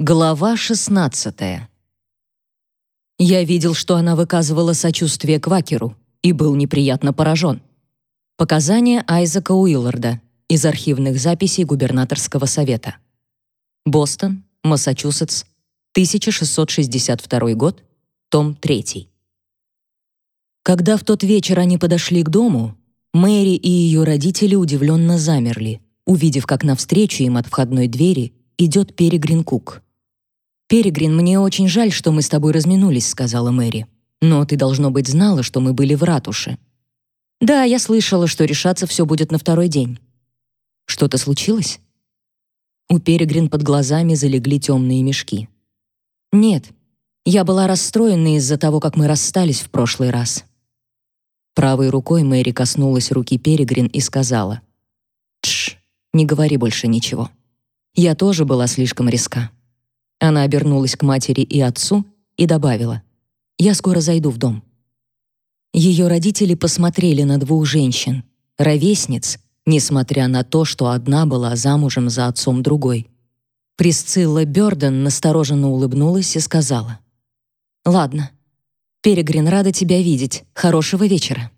Глава 16. Я видел, что она выказывала сочувствие Квакеру и был неприятно поражен. Показания Айзека Уилларда из архивных записей губернаторского совета. Бостон, Массачусетс, 1662 год, том 3. Когда в тот вечер они подошли к дому, Мэри и ее родители удивленно замерли, увидев, как навстречу им от входной двери идет Перегрин Кук. «Перегрин, мне очень жаль, что мы с тобой разминулись», — сказала Мэри. «Но ты, должно быть, знала, что мы были в ратуше». «Да, я слышала, что решаться все будет на второй день». «Что-то случилось?» У Перегрин под глазами залегли темные мешки. «Нет, я была расстроена из-за того, как мы расстались в прошлый раз». Правой рукой Мэри коснулась руки Перегрин и сказала. «Тш, не говори больше ничего. Я тоже была слишком резка». Она обернулась к матери и отцу и добавила: "Я скоро зайду в дом". Ее родители посмотрели на двух женщин, ровесниц, несмотря на то, что одна была замужем за отцом другой. Присцилла Бёрден настороженно улыбнулась и сказала: "Ладно. Перегрин рада тебя видеть. Хорошего вечера".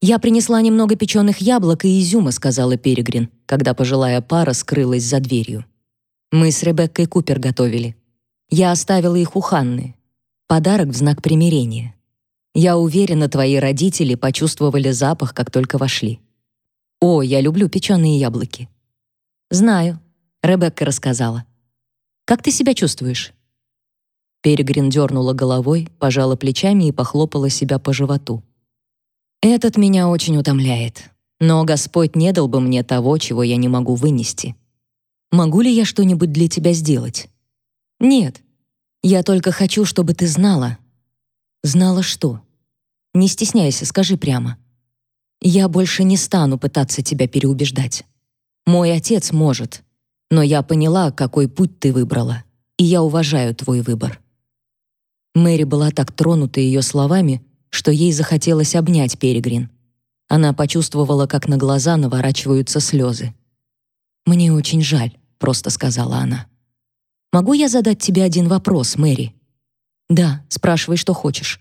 «Я принесла немного печеных яблок и изюма», — сказала Перегрин, когда пожилая пара скрылась за дверью. Мы с Ребеккой Купер готовили. Я оставила их у Ханны. Подарок в знак примирения. Я уверена, твои родители почувствовали запах, как только вошли. О, я люблю печеные яблоки. Знаю, Ребекка рассказала. Как ты себя чувствуешь? Перегрин дернула головой, пожала плечами и похлопала себя по животу. Этот меня очень утомляет. Но Господь не дал бы мне того, чего я не могу вынести. Могу ли я что-нибудь для тебя сделать? Нет. Я только хочу, чтобы ты знала. Знала что? Не стесняйся, скажи прямо. Я больше не стану пытаться тебя переубеждать. Мой отец может, но я поняла, какой путь ты выбрала, и я уважаю твой выбор. Мэри была так тронута ее словами, что ей захотелось обнять Перегрин. Она почувствовала, как на глаза наворачиваются слезы. «Мне очень жаль», — просто сказала она. «Могу я задать тебе один вопрос, Мэри?» «Да, спрашивай, что хочешь».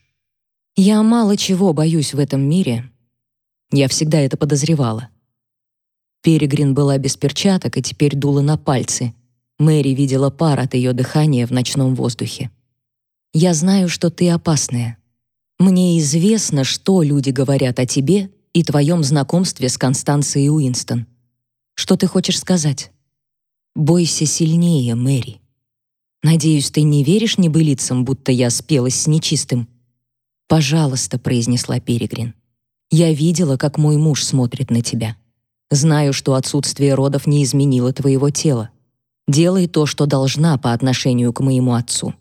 «Я мало чего боюсь в этом мире. Я всегда это подозревала». Перегрин была без перчаток и теперь дула на пальцы. Мэри видела пар от ее дыхания в ночном воздухе. «Я знаю, что ты опасная. Мне известно, что люди говорят о тебе и твоем знакомстве с Констанцией Уинстон. Что ты хочешь сказать? Бойся сильнее, Мэри. Надеюсь, ты не веришь небылицам, будто я спелась с нечистым. Пожалуйста, произнесла Перегрин. Я видела, как мой муж смотрит на тебя. Знаю, что отсутствие родов не изменило твоего тела. Делай то, что должна по отношению к моему отцу.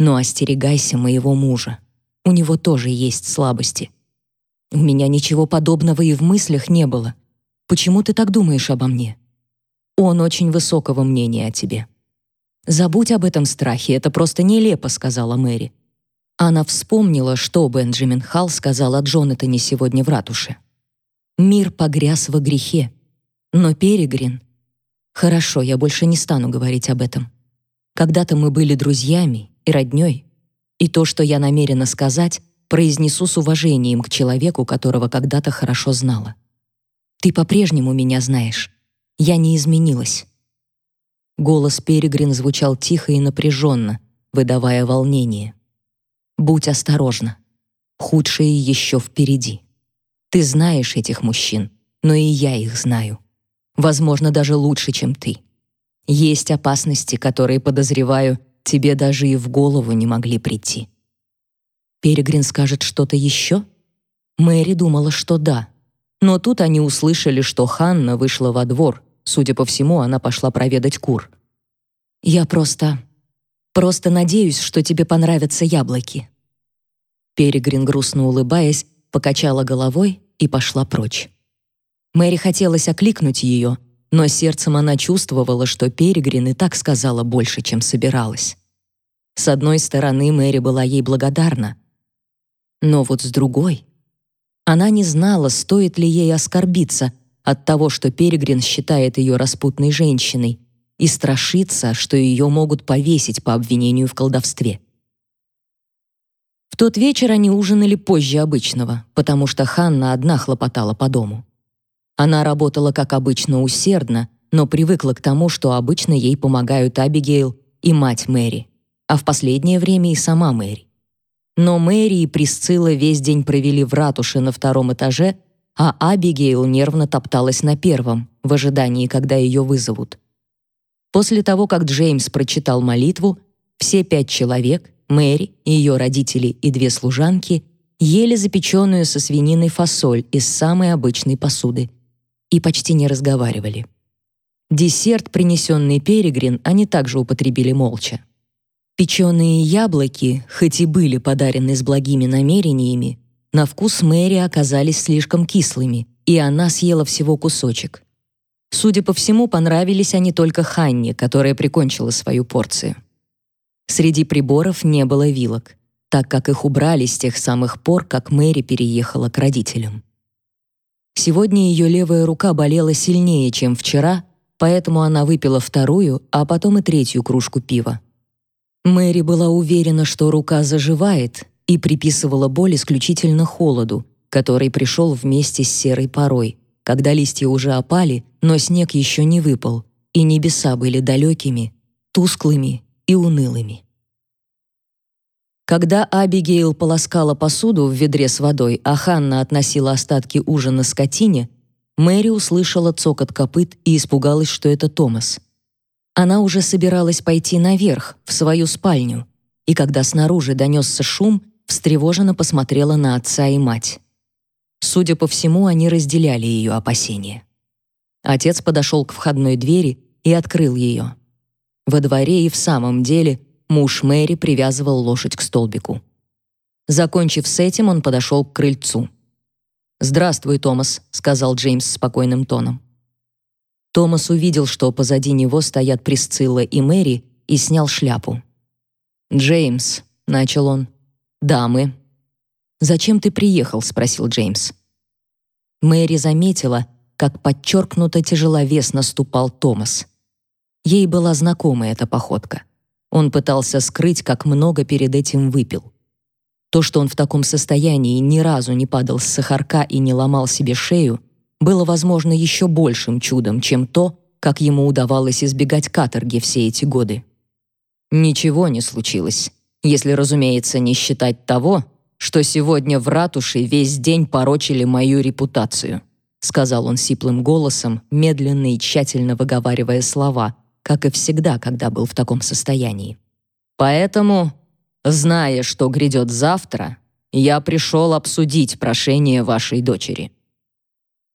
Но остерегайся моего мужа. У него тоже есть слабости. У меня ничего подобного и в мыслях не было. Почему ты так думаешь обо мне? Он очень высокого мнения о тебе. Забудь об этом страхе, это просто нелепо, сказала Мэри. Она вспомнила, что Бенджамин Халл сказал о Джонатане сегодня в ратуше. Мир погряз во грехе. Но Перегрин... Хорошо, я больше не стану говорить об этом. Когда-то мы были друзьями и роднёй, и то, что я намерена сказать, произнесу с уважением к человеку, которого когда-то хорошо знала. Ты по-прежнему меня знаешь. Я не изменилась. Голос Перегрин звучал тихо и напряженно, выдавая волнение. Будь осторожна. Худшее еще впереди. Ты знаешь этих мужчин, но и я их знаю. Возможно, даже лучше, чем ты. Есть опасности, которые, подозреваю, тебе даже и в голову не могли прийти. Перегрин скажет что-то еще? Мэри думала, что да. Но тут они услышали, что Ханна вышла во двор. Судя по всему, она пошла проведать кур. «Я просто... просто надеюсь, что тебе понравятся яблоки». Перегрин, грустно улыбаясь, покачала головой и пошла прочь. Мэри хотелось окликнуть ее, но сердцем она чувствовала, что Перегрин и так сказала больше, чем собиралась. С одной стороны, Мэри была ей благодарна, но вот с другой она не знала, стоит ли ей оскорбиться от того, что Перегрин считает ее распутной женщиной, и страшится, что ее могут повесить по обвинению в колдовстве. В тот вечер они ужинали позже обычного, потому что Ханна одна хлопотала по дому. Она работала, как обычно, усердно, но привыкла к тому, что обычно ей помогают Абигейл и мать Мэри, а в последнее время и сама Мэри. Но Мэри и Присцилла весь день провели в ратуше на втором этаже, а Абигейл нервно топталась на первом, в ожидании, когда ее вызовут. После того, как Джеймс прочитал молитву, все пять человек, Мэри, ее родители и две служанки, ели запеченную со свининой фасоль из самой обычной посуды и почти не разговаривали. Десерт, принесенный Перегрин, они также употребили молча. Печеные яблоки, хоть и были подарены с благими намерениями, на вкус Мэри оказались слишком кислыми, и она съела всего кусочек. Судя по всему, понравились они только Ханне, которая прикончила свою порцию. Среди приборов не было вилок, так как их убрали с тех самых пор, как Мэри переехала к родителям. Сегодня ее левая рука болела сильнее, чем вчера, поэтому она выпила вторую, а потом и третью кружку пива. Мэри была уверена, что рука заживает, и приписывала боль исключительно холоду, который пришел вместе с серой порой, когда листья уже опали, но снег еще не выпал, и небеса были далекими, тусклыми и унылыми. Когда Абигейл полоскала посуду в ведре с водой, а Ханна относила остатки ужина скотине, Мэри услышала цокот копыт и испугалась, что это Томас. Она уже собиралась пойти наверх, в свою спальню, и когда снаружи донесся шум, встревоженно посмотрела на отца и мать. Судя по всему, они разделяли ее опасения. Отец подошел к входной двери и открыл ее. Во дворе и в самом деле муж Мэри привязывал лошадь к столбику. Закончив с этим, он подошел к крыльцу. «Здравствуй, Томас», — сказал Джеймс спокойным тоном. Томас увидел, что позади него стоят Присцилла и Мэри, и снял шляпу. «Джеймс», — начал он, — «дамы». «Зачем ты приехал?» — спросил Джеймс. Мэри заметила, как подчеркнуто тяжеловесно ступал Томас. Ей была знакома эта походка. Он пытался скрыть, как много перед этим выпил. То, что он в таком состоянии ни разу не падал с сахарка и не ломал себе шею, было, возможно, еще большим чудом, чем то, как ему удавалось избегать каторги все эти годы. Ничего не случилось, если, разумеется, не считать того, что сегодня в ратуше весь день порочили мою репутацию, сказал он сиплым голосом, медленно и тщательно выговаривая слова, как и всегда, когда был в таком состоянии. Поэтому Зная, что грядет завтра, я пришел обсудить прошение вашей дочери».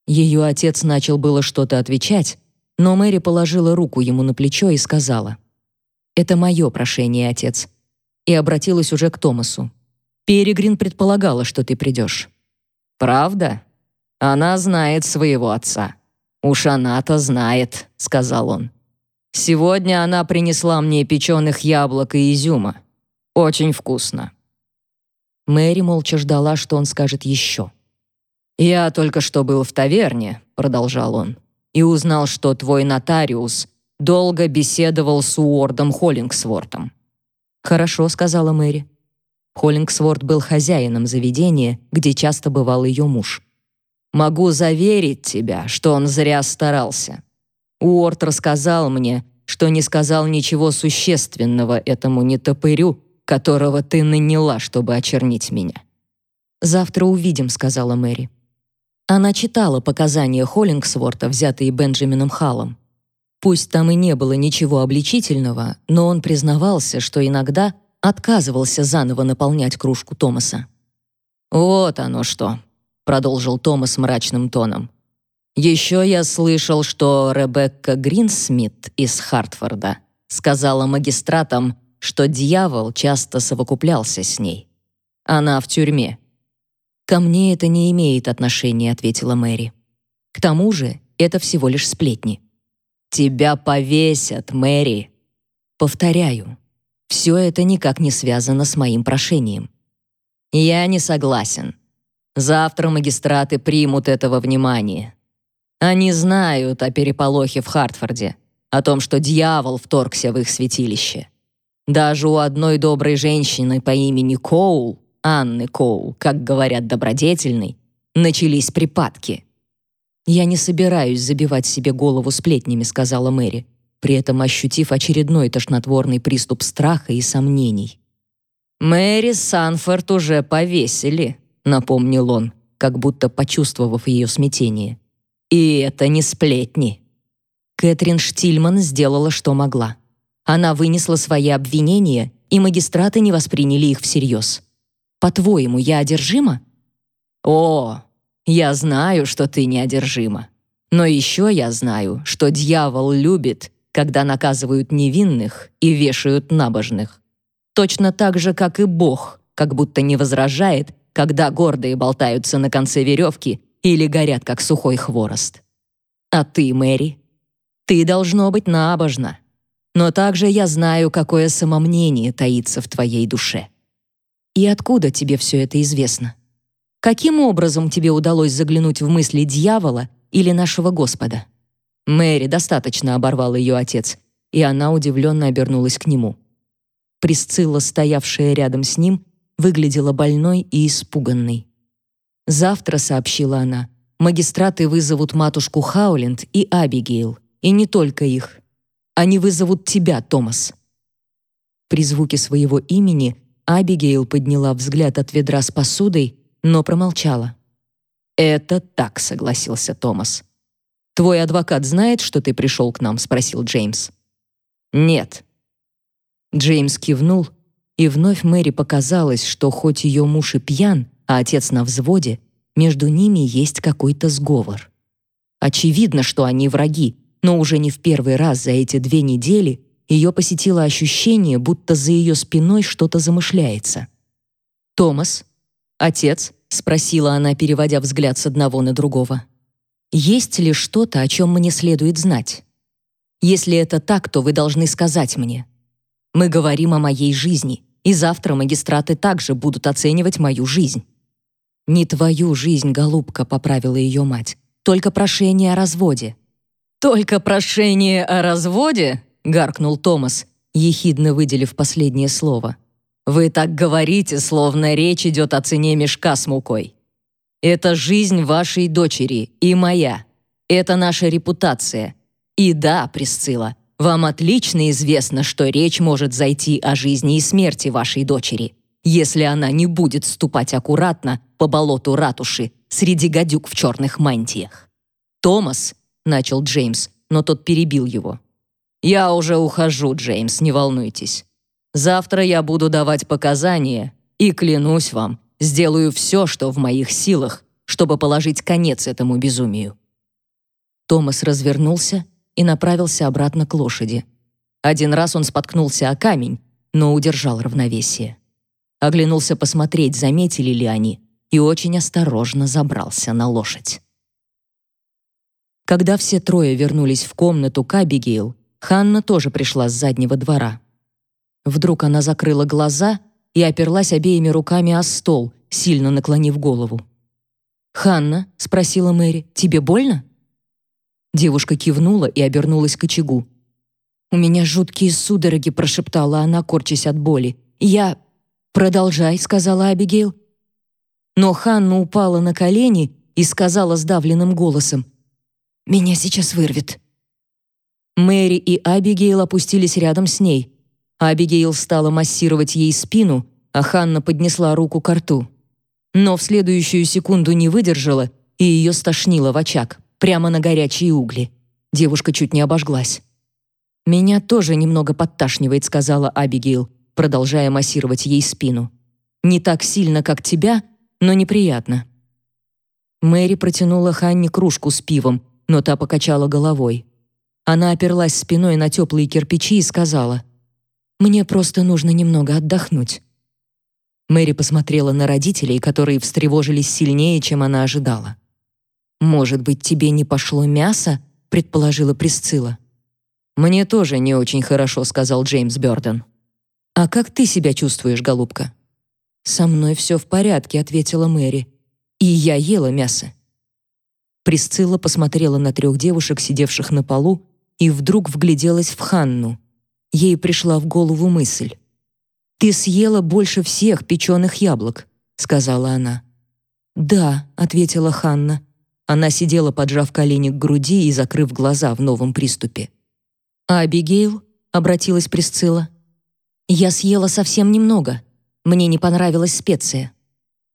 Ее отец начал было что-то отвечать, но Мэри положила руку ему на плечо и сказала, «Это мое прошение, отец», и обратилась уже к Томасу. «Перегрин предполагала, что ты придешь». «Правда? Она знает своего отца». «Уж она-то знает», — сказал он. «Сегодня она принесла мне печеных яблок и изюма. Очень вкусно». Мэри молча ждала, что он скажет еще. «Я только что был в таверне», — продолжал он, «и узнал, что твой нотариус долго беседовал с Уордом Холлингсвортом». «Хорошо», — сказала Мэри. Холлингсворт был хозяином заведения, где часто бывал ее муж. «Могу заверить тебя, что он зря старался. Уорд рассказал мне, что не сказал ничего существенного этому нетопырю, которого ты наняла, чтобы очернить меня». «Завтра увидим», — сказала Мэри. Она читала показания Холлингсворта, взятые Бенджамином Халлом. Пусть там и не было ничего обличительного, но он признавался, что иногда отказывался заново наполнять кружку Томаса. «Вот оно что», — продолжил Томас мрачным тоном. «Еще я слышал, что Ребекка Гринсмит из Хартфорда сказала магистратам, что дьявол часто совокуплялся с ней. Она в тюрьме. «Ко мне это не имеет отношения», — ответила Мэри. «К тому же это всего лишь сплетни». «Тебя повесят, Мэри!» «Повторяю, все это никак не связано с моим прошением». «Я не согласен. Завтра магистраты примут этого внимания. Они знают о переполохе в Хартфорде. о том, что дьявол вторгся в их святилище. Даже у одной доброй женщины по имени Коул, Анны Коул, как говорят добродетельной, начались припадки. «Я не собираюсь забивать себе голову сплетнями», — сказала Мэри, при этом ощутив очередной тошнотворный приступ страха и сомнений. «Мэри Санфорд уже повесили», — напомнил он, как будто почувствовав ее смятение. «И это не сплетни». Кэтрин Штильман сделала, что могла. Она вынесла свои обвинения, и магистраты не восприняли их всерьез. «По-твоему, я одержима?» «О, я знаю, что ты неодержима. Но еще я знаю, что дьявол любит, когда наказывают невинных и вешают набожных. Точно так же, как и Бог, как будто не возражает, когда гордые болтаются на конце веревки или горят, как сухой хворост. А ты, Мэри, ты должно быть набожна. Но также я знаю, какое самомнение таится в твоей душе. И откуда тебе все это известно? Каким образом тебе удалось заглянуть в мысли дьявола или нашего Господа? Мэри достаточно оборвал ее отец, и она удивленно обернулась к нему. Присцилла, стоявшая рядом с ним, выглядела больной и испуганной. «Завтра», — сообщила она, — «магистраты вызовут матушку Хауленд и Абигейл, и не только их. Они вызовут тебя, Томас». При звуке своего имени Абигейл подняла взгляд от ведра с посудой но промолчала. «Это так», — согласился Томас. «Твой адвокат знает, что ты пришел к нам?» — спросил Джеймс. «Нет». Джеймс кивнул, и вновь Мэри показалось, что хоть ее муж и пьян, а отец на взводе, между ними есть какой-то сговор. Очевидно, что они враги, но уже не в первый раз за эти две недели ее посетило ощущение, будто за ее спиной что-то замышляется. Томас, «Отец?» — спросила она, переводя взгляд с одного на другого. «Есть ли что-то, о чем мне следует знать? Если это так, то вы должны сказать мне. Мы говорим о моей жизни, и завтра магистраты также будут оценивать мою жизнь». «Не твою жизнь, голубка», — поправила ее мать. «Только прошение о разводе». «Только прошение о разводе?» — гаркнул Томас, ехидно выделив последнее слово. Вы так говорите, словно речь идет о цене мешка с мукой. Это жизнь вашей дочери и моя. Это наша репутация. И да, Присцилла, вам отлично известно, что речь может зайти о жизни и смерти вашей дочери, если она не будет ступать аккуратно по болоту ратуши среди гадюк в черных мантиях. «Томас», — начал Джеймс, но тот перебил его. «Я уже ухожу, Джеймс, не волнуйтесь. Завтра я буду давать показания и, клянусь вам, сделаю все, что в моих силах, чтобы положить конец этому безумию». Томас развернулся и направился обратно к лошади. Один раз он споткнулся о камень, но удержал равновесие. Оглянулся посмотреть, заметили ли они, и очень осторожно забрался на лошадь. Когда все трое вернулись в комнату к Ханна тоже пришла с заднего двора. Вдруг она закрыла глаза и оперлась обеими руками о стол, сильно наклонив голову. «Ханна?» — спросила Мэри. «Тебе больно?» Девушка кивнула и обернулась к очагу. «У меня жуткие судороги», — прошептала она, корчась от боли. «Я...» «Продолжай», — сказала Абигейл. Но Ханна упала на колени и сказала сдавленным голосом. «Меня сейчас вырвет». Мэри и Абигейл опустились рядом с ней. Абигейл стала массировать ей спину, а Ханна поднесла руку к рту. Но в следующую секунду не выдержала, и ее стошнило в очаг, прямо на горячие угли. Девушка чуть не обожглась. «Меня тоже немного подташнивает», — сказала Абигейл, продолжая массировать ей спину. «Не так сильно, как тебя, но неприятно». Мэри протянула Ханне кружку с пивом, но та покачала головой. Она оперлась спиной на теплые кирпичи и сказала — мне просто нужно немного отдохнуть». Мэри посмотрела на родителей, которые встревожились сильнее, чем она ожидала. «Может быть, тебе не пошло мясо?» — предположила Присцилла. «Мне тоже не очень хорошо», — сказал Джеймс Бёрден. «А как ты себя чувствуешь, голубка?» «Со мной все в порядке», — ответила Мэри. «И я ела мясо». Присцилла посмотрела на трех девушек, сидевших на полу, и вдруг вгляделась в Ханну. Ей пришла в голову мысль. «Ты съела больше всех печеных яблок», — сказала она. «Да», — ответила Ханна. Она сидела, поджав колени к груди и закрыв глаза в новом приступе. «А Абигейл?» — обратилась Присцилла. «Я съела совсем немного. Мне не понравилась специя».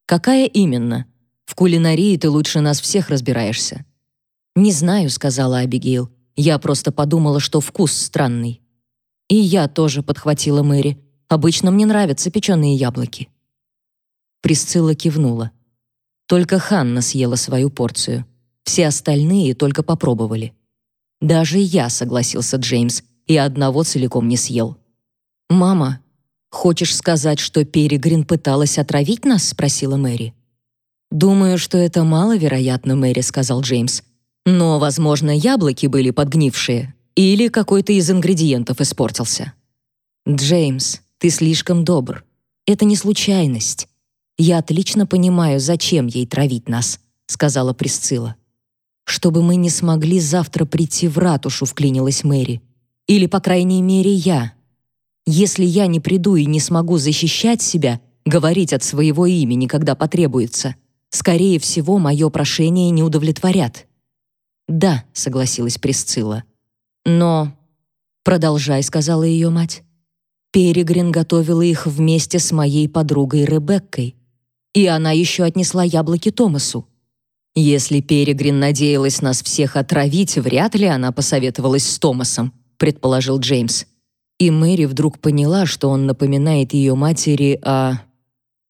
«Какая именно? В кулинарии ты лучше нас всех разбираешься». «Не знаю», — сказала Абигейл. «Я просто подумала, что вкус странный». «И я тоже», — подхватила Мэри. «Обычно мне нравятся печеные яблоки». Присцилла кивнула. Только Ханна съела свою порцию. Все остальные только попробовали. Даже я, согласился Джеймс, и одного целиком не съел. «Мама, хочешь сказать, что Перегрин пыталась отравить нас?» — спросила Мэри. «Думаю, что это маловероятно, Мэри», — сказал Джеймс. «Но, возможно, яблоки были подгнившие, или какой-то из ингредиентов испортился». «Джеймс, ты слишком добр. Это не случайность. «Я отлично понимаю, зачем ей травить нас», — сказала Присцилла. «Чтобы мы не смогли завтра прийти в ратушу», — вклинилась Мэри. «Или, по крайней мере, я. Если я не приду и не смогу защищать себя, говорить от своего имени, когда потребуется, скорее всего, мое прошение не удовлетворят». «Да», — согласилась Присцилла. «Но...» «Продолжай», — сказала ее мать. Перегрин готовила их вместе с моей подругой Ребеккой. И она еще отнесла яблоки Томасу. Если Перегрин надеялась нас всех отравить, вряд ли она посоветовалась с Томасом, предположил Джеймс. И Мэри вдруг поняла, что он напоминает ее матери о...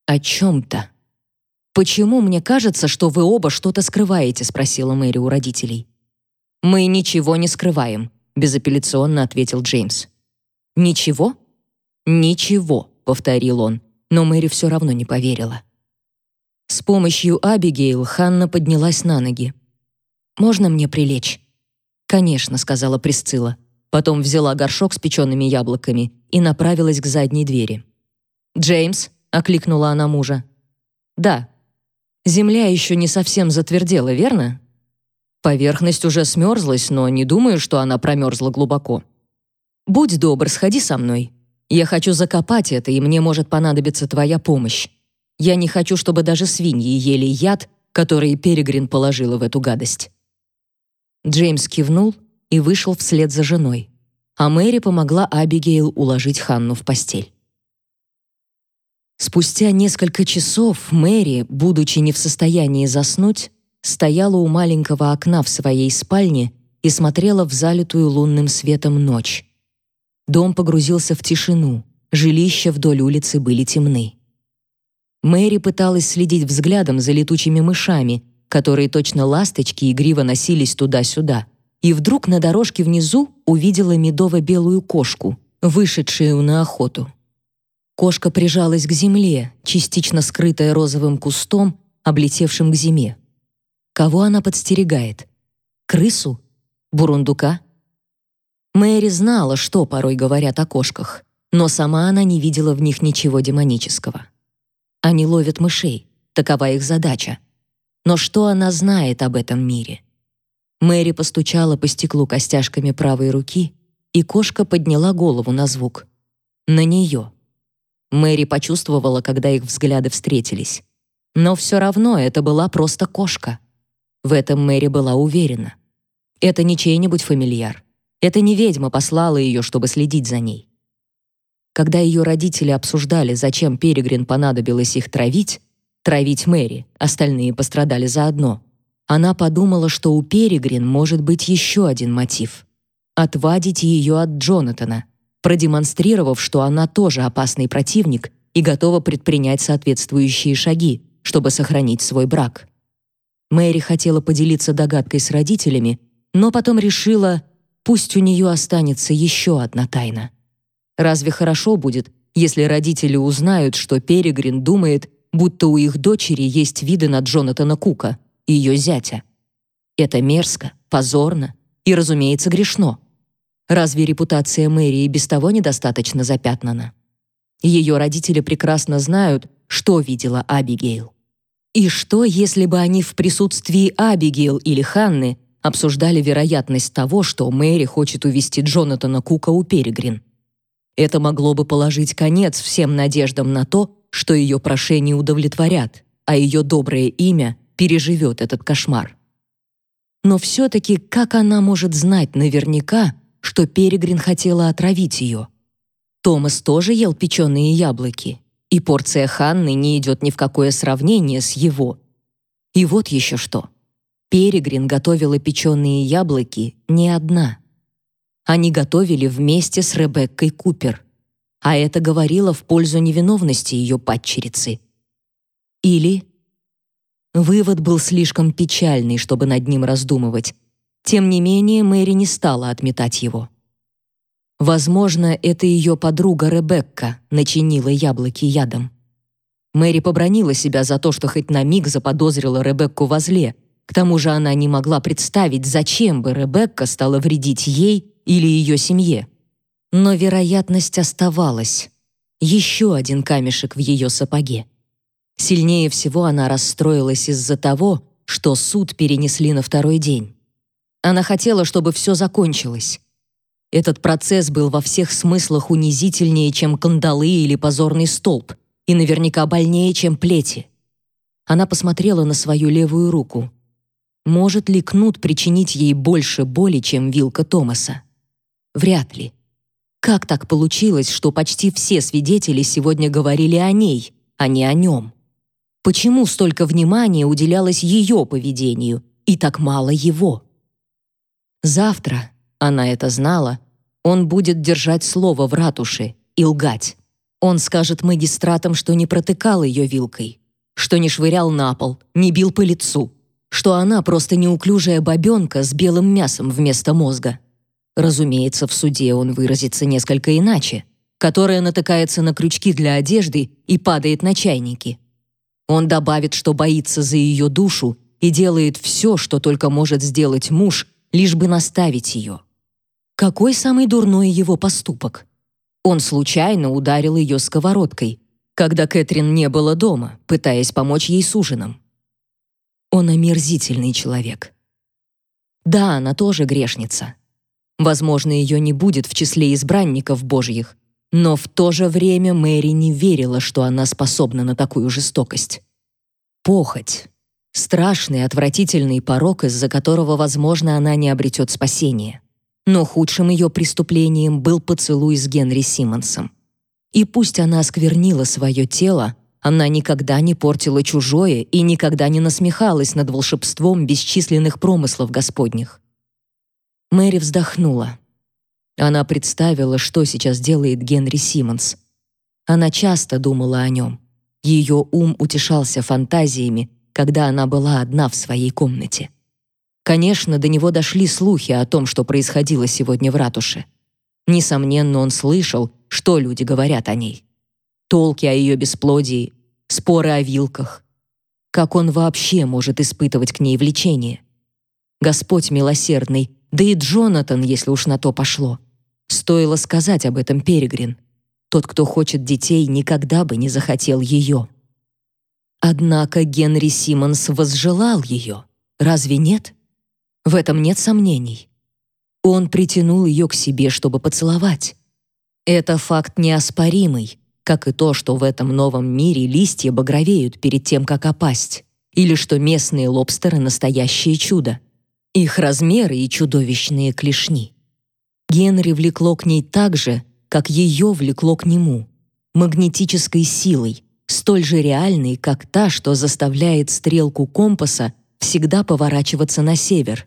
о чем-то. «Почему мне кажется, что вы оба что-то скрываете?» — спросила Мэри у родителей. «Мы ничего не скрываем», — безапелляционно ответил Джеймс. «Ничего?» «Ничего», — повторил он, но Мэри все равно не поверила. С помощью Абигейл Ханна поднялась на ноги. «Можно мне прилечь?» «Конечно», — сказала Присцилла. Потом взяла горшок с печеными яблоками и направилась к задней двери. «Джеймс», — окликнула она мужа. «Да. Земля еще не совсем затвердела, верно?» «Поверхность уже смерзлась, но не думаю, что она промерзла глубоко. Будь добр, сходи со мной. Я хочу закопать это, и мне может понадобиться твоя помощь. Я не хочу, чтобы даже свиньи ели яд, который Перегрин положила в эту гадость». Джеймс кивнул и вышел вслед за женой, а Мэри помогла Абигейл уложить Ханну в постель. Спустя несколько часов Мэри, будучи не в состоянии заснуть, стояла у маленького окна в своей спальне и смотрела в залитую лунным светом ночь. Дом погрузился в тишину, жилища вдоль улицы были темны. Мэри пыталась следить взглядом за летучими мышами, которые точно ласточки игриво носились туда-сюда. И вдруг на дорожке внизу увидела медово-белую кошку, вышедшую на охоту. Кошка прижалась к земле, частично скрытая розовым кустом, облетевшим к зиме. Кого она подстерегает? Крысу? Бурундука? Мэри знала, что порой говорят о кошках, но сама она не видела в них ничего демонического. Они ловят мышей, такова их задача. Но что она знает об этом мире? Мэри постучала по стеклу костяшками правой руки, и кошка подняла голову на звук. На нее. Мэри почувствовала, когда их взгляды встретились. Но все равно это была просто кошка. В этом Мэри была уверена. Это не чей-нибудь фамильяр. Это не ведьма послала ее, чтобы следить за ней. Когда ее родители обсуждали, зачем Перегрин понадобилось их травить, травить Мэри, остальные пострадали заодно, она подумала, что у Перегрин может быть еще один мотив — отвадить ее от Джонатана, продемонстрировав, что она тоже опасный противник и готова предпринять соответствующие шаги, чтобы сохранить свой брак. Мэри хотела поделиться догадкой с родителями, но потом решила, пусть у нее останется еще одна тайна. Разве хорошо будет, если родители узнают, что Перегрин думает, будто у их дочери есть виды на Джонатана Кука, ее зятя? Это мерзко, позорно и, разумеется, грешно. Разве репутация Мэри без того недостаточно запятнана? Ее родители прекрасно знают, что видела Абигейл. И что, если бы они в присутствии Абигейл или Ханны обсуждали вероятность того, что Мэри хочет увести Джонатана Кука у Перегрин. Это могло бы положить конец всем надеждам на то, что ее прошение удовлетворят, а ее доброе имя переживет этот кошмар. Но все-таки как она может знать наверняка, что Перегрин хотела отравить ее? Томас тоже ел печеные яблоки, и порция Ханны не идет ни в какое сравнение с его. И вот еще что. Перегрин готовила печеные яблоки не одна. Они готовили вместе с Ребеккой Купер, а это говорило в пользу невиновности ее падчерицы. Или Вывод был слишком печальный, чтобы над ним раздумывать. Тем не менее, Мэри не стала отметать его. Возможно, это ее подруга Ребекка начинила яблоки ядом. Мэри побронила себя за то, что хоть на миг заподозрила Ребекку во зле. К тому же она не могла представить, зачем бы Ребекка стала вредить ей или ее семье. Но вероятность оставалась. Еще один камешек в ее сапоге. Сильнее всего она расстроилась из-за того, что суд перенесли на второй день. Она хотела, чтобы все закончилось. Этот процесс был во всех смыслах унизительнее, чем кандалы или позорный столб, и наверняка больнее, чем плети. Она посмотрела на свою левую руку. Может ли кнут причинить ей больше боли, чем вилка Томаса? Вряд ли. Как так получилось, что почти все свидетели сегодня говорили о ней, а не о нем? Почему столько внимания уделялось ее поведению и так мало его? Завтра, она это знала, он будет держать слово в ратуше и лгать. Он скажет магистратам, что не протыкал ее вилкой, что не швырял на пол, не бил по лицу, что она просто неуклюжая бабенка с белым мясом вместо мозга. Разумеется, в суде он выразится несколько иначе, которая натыкается на крючки для одежды и падает на чайники. Он добавит, что боится за ее душу и делает все, что только может сделать муж, лишь бы наставить ее. Какой самый дурной его поступок? Он случайно ударил ее сковородкой, когда Кэтрин не было дома, пытаясь помочь ей с ужином. Он омерзительный человек. Да, она тоже грешница. Возможно, ее не будет в числе избранников Божьих, но в то же время Мэри не верила, что она способна на такую жестокость. Похоть. Страшный, отвратительный порок, из-за которого, возможно, она не обретет спасения. Но худшим ее преступлением был поцелуй с Генри Симмонсом. И пусть она осквернила свое тело, она никогда не портила чужое и никогда не насмехалась над волшебством бесчисленных промыслов Господних. Мэри вздохнула. Она представила, что сейчас делает Генри Симмонс. Она часто думала о нем. Ее ум утешался фантазиями, когда она была одна в своей комнате. Конечно, до него дошли слухи о том, что происходило сегодня в ратуше. Несомненно, он слышал, что люди говорят о ней. Толки о ее бесплодии, споры о вилках. Как он вообще может испытывать к ней влечение? Господь милосердный, да и Джонатан, если уж на то пошло. Стоило сказать об этом Перегрин. Тот, кто хочет детей, никогда бы не захотел ее. Однако Генри Симмонс возжелал ее. Разве нет? В этом нет сомнений. Он притянул ее к себе, чтобы поцеловать. Это факт неоспоримый, как и то, что в этом новом мире листья багровеют перед тем, как опасть, или что местные лобстеры — настоящее чудо. Их размеры и чудовищные клешни. Генри влекло к ней так же, как ее влекло к нему, магнетической силой, столь же реальной, как та, что заставляет стрелку компаса всегда поворачиваться на север,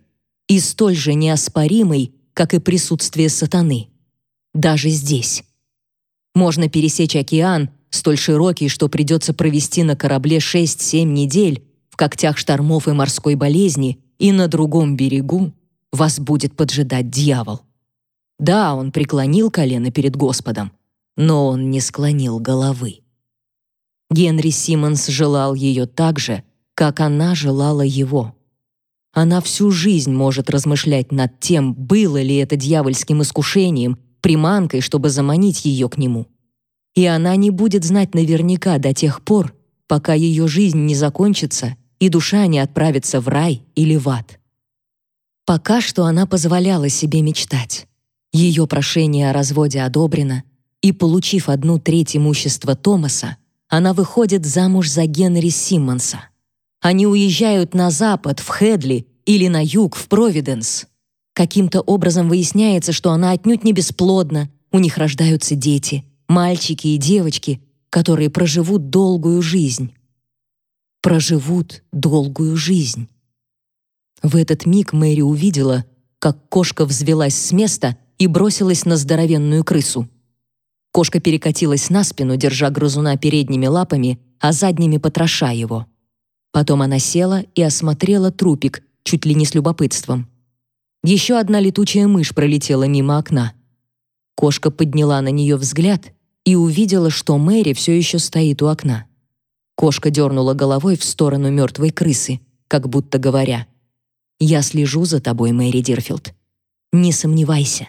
и столь же неоспоримой, как и присутствие сатаны. Даже здесь. Можно пересечь океан, столь широкий, что придется провести на корабле 6-7 недель в когтях штормов и морской болезни, и на другом берегу вас будет поджидать дьявол. Да, он преклонил колено перед Господом, но он не склонил головы. Генри Симмонс желал ее так же, как она желала его. Она всю жизнь может размышлять над тем, было ли это дьявольским искушением, приманкой, чтобы заманить ее к нему. И она не будет знать наверняка до тех пор, пока ее жизнь не закончится и душа не отправится в рай или в ад. Пока что она позволяла себе мечтать. Ее прошение о разводе одобрено, и, получив одну треть имущества Томаса, она выходит замуж за Генри Симмонса. Они уезжают на запад, в Хедли, или на юг, в Провиденс. Каким-то образом выясняется, что она отнюдь не бесплодна, у них рождаются дети, мальчики и девочки, которые проживут долгую жизнь. Проживут долгую жизнь. В этот миг Мэри увидела, как кошка взвелась с места и бросилась на здоровенную крысу. Кошка перекатилась на спину, держа грызуна передними лапами, а задними потроша его. Потом она села и осмотрела трупик, чуть ли не с любопытством. Еще одна летучая мышь пролетела мимо окна. Кошка подняла на нее взгляд и увидела, что Мэри все еще стоит у окна. Кошка дернула головой в сторону мертвой крысы, как будто говоря, «Я слежу за тобой, Мэри Дирфилд. Не сомневайся».